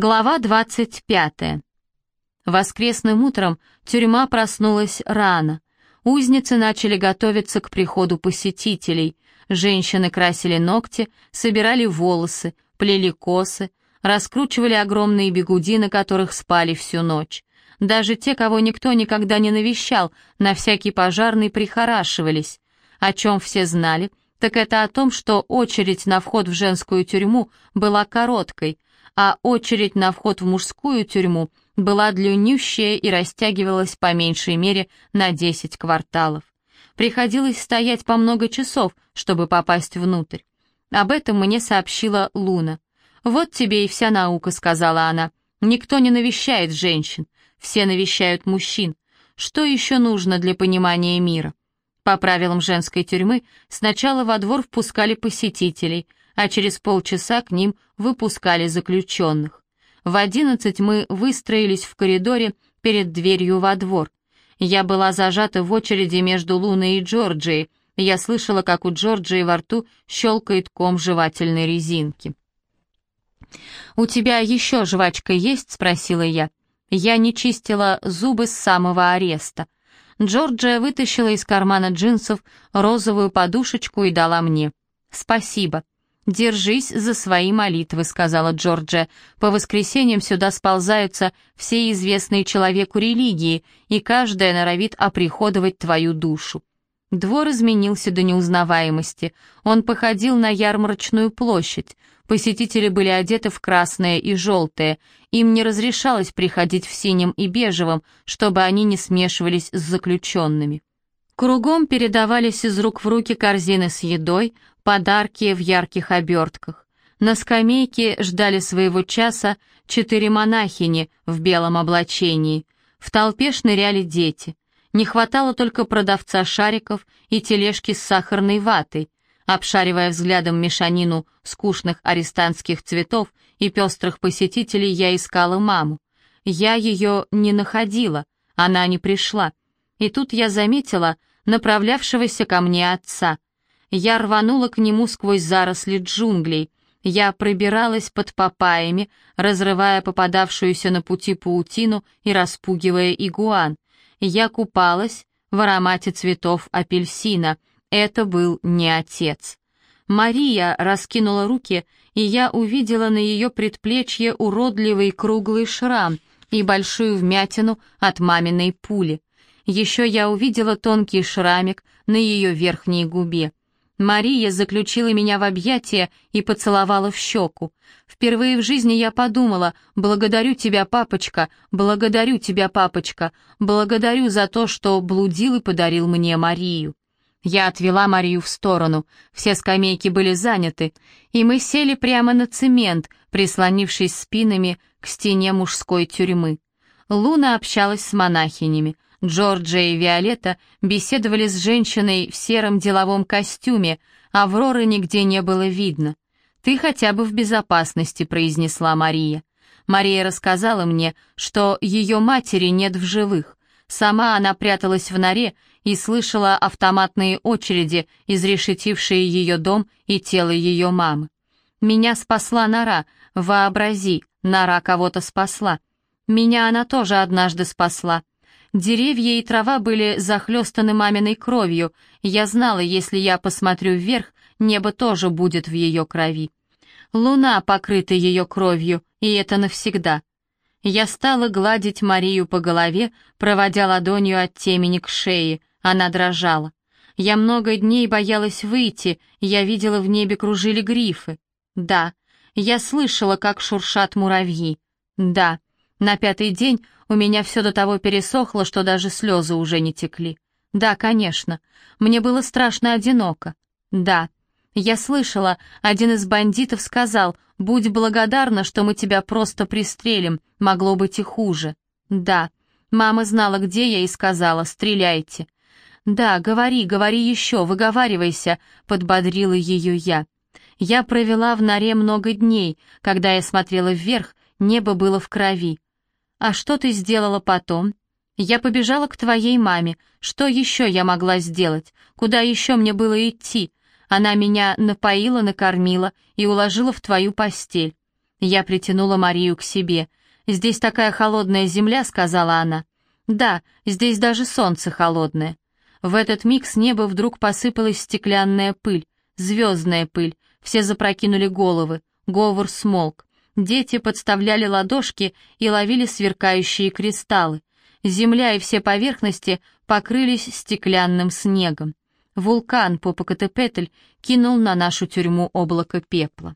Глава 25. Воскресным утром тюрьма проснулась рано. Узницы начали готовиться к приходу посетителей. Женщины красили ногти, собирали волосы, плели косы, раскручивали огромные бегуди, на которых спали всю ночь. Даже те, кого никто никогда не навещал, на всякий пожарный прихорашивались. О чем все знали, так это о том, что очередь на вход в женскую тюрьму была короткой, а очередь на вход в мужскую тюрьму была длиннющая и растягивалась по меньшей мере на 10 кварталов. Приходилось стоять по много часов, чтобы попасть внутрь. Об этом мне сообщила Луна. «Вот тебе и вся наука», — сказала она. «Никто не навещает женщин, все навещают мужчин. Что еще нужно для понимания мира?» По правилам женской тюрьмы сначала во двор впускали посетителей, а через полчаса к ним выпускали заключенных. В одиннадцать мы выстроились в коридоре перед дверью во двор. Я была зажата в очереди между Луной и Джорджией. Я слышала, как у Джорджии во рту щелкает ком жевательной резинки. «У тебя еще жвачка есть?» — спросила я. Я не чистила зубы с самого ареста. Джорджия вытащила из кармана джинсов розовую подушечку и дала мне. «Спасибо». «Держись за свои молитвы», — сказала Джорджия. «По воскресеньям сюда сползаются все известные человеку религии, и каждая норовит оприходовать твою душу». Двор изменился до неузнаваемости. Он походил на ярмарочную площадь. Посетители были одеты в красное и желтое. Им не разрешалось приходить в синем и бежевом, чтобы они не смешивались с заключенными. Кругом передавались из рук в руки корзины с едой, подарки в ярких обертках. На скамейке ждали своего часа четыре монахини в белом облачении. В толпе шныряли дети. Не хватало только продавца шариков и тележки с сахарной ватой. Обшаривая взглядом мешанину скучных арестантских цветов и пестрых посетителей, я искала маму. Я ее не находила, она не пришла. И тут я заметила направлявшегося ко мне отца. Я рванула к нему сквозь заросли джунглей. Я пробиралась под попаями, разрывая попадавшуюся на пути паутину и распугивая игуан. Я купалась в аромате цветов апельсина — это был не отец. Мария раскинула руки, и я увидела на ее предплечье уродливый круглый шрам и большую вмятину от маминой пули. Еще я увидела тонкий шрамик на ее верхней губе. Мария заключила меня в объятия и поцеловала в щеку. Впервые в жизни я подумала, благодарю тебя, папочка, благодарю тебя, папочка, благодарю за то, что блудил и подарил мне Марию. Я отвела Марию в сторону, все скамейки были заняты, и мы сели прямо на цемент, прислонившись спинами к стене мужской тюрьмы. Луна общалась с монахинями, Джорджия и Виолетта беседовали с женщиной в сером деловом костюме, Авроры нигде не было видно. «Ты хотя бы в безопасности», — произнесла Мария. Мария рассказала мне, что ее матери нет в живых. Сама она пряталась в норе и слышала автоматные очереди, изрешетившие ее дом и тело ее мамы. Меня спасла нора, вообрази, нора кого-то спасла. Меня она тоже однажды спасла. Деревья и трава были захлестаны маминой кровью. Я знала, если я посмотрю вверх, небо тоже будет в ее крови. Луна покрыта ее кровью, и это навсегда. Я стала гладить Марию по голове, проводя ладонью от темени к шее. Она дрожала. Я много дней боялась выйти, я видела в небе кружили грифы. Да, я слышала, как шуршат муравьи. Да, на пятый день у меня все до того пересохло, что даже слезы уже не текли. Да, конечно, мне было страшно одиноко. Да, я слышала, один из бандитов сказал, «Будь благодарна, что мы тебя просто пристрелим, могло быть и хуже». Да, мама знала, где я, и сказала, «Стреляйте». «Да, говори, говори еще, выговаривайся», — подбодрила ее я. Я провела в норе много дней. Когда я смотрела вверх, небо было в крови. «А что ты сделала потом?» «Я побежала к твоей маме. Что еще я могла сделать? Куда еще мне было идти? Она меня напоила, накормила и уложила в твою постель. Я притянула Марию к себе. «Здесь такая холодная земля», — сказала она. «Да, здесь даже солнце холодное». В этот миг с неба вдруг посыпалась стеклянная пыль, звездная пыль. Все запрокинули головы, говор смолк. Дети подставляли ладошки и ловили сверкающие кристаллы. Земля и все поверхности покрылись стеклянным снегом. Вулкан Попокатепетль кинул на нашу тюрьму облако пепла.